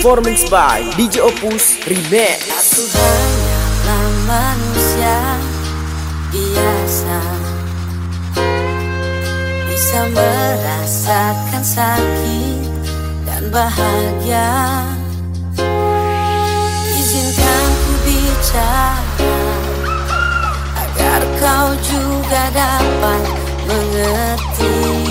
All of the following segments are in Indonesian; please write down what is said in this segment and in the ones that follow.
Performance by DJ Opus Remix. Manusia biasa Bisa merasakan sakit dan bahagia. Izinkan ku bicara Agar kau juga dapat mengerti.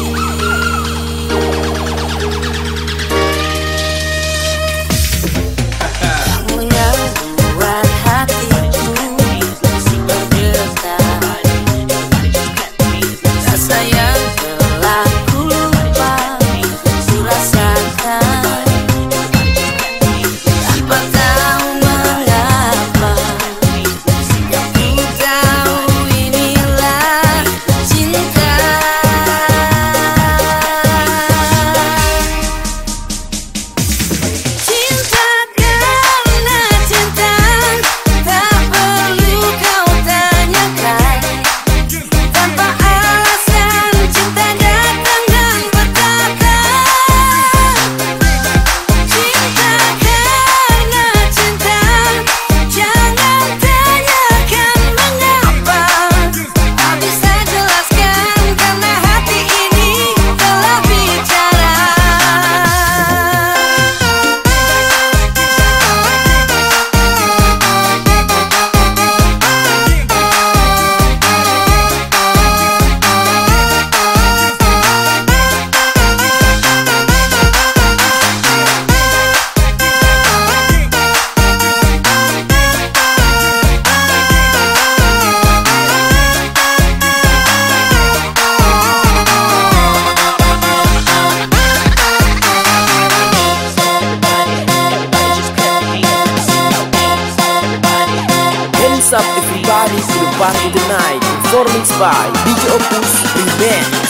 Up everybody, to the back tonight. the night. Performance by. DJ Opus in band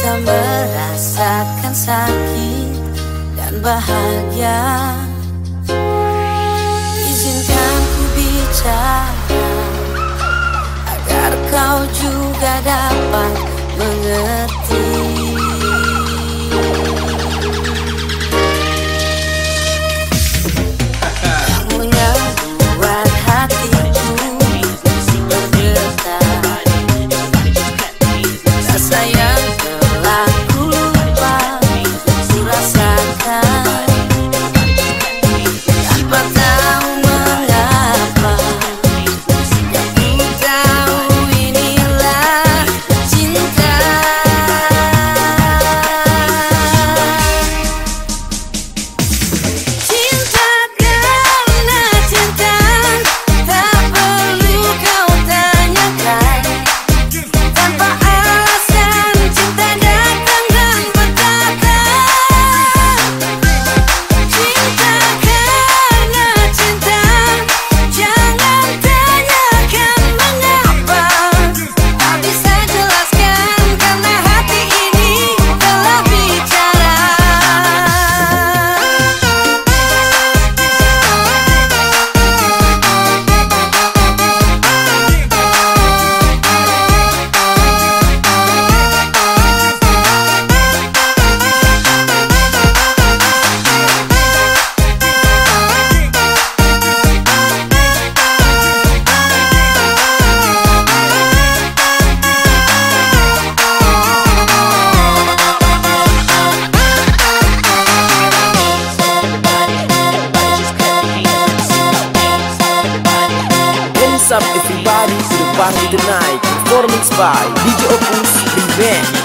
bisa merasakan sakit dan bahagia. Izinkan ku bicara Agar kau juga dapat Mix by DJ Opus Revenge.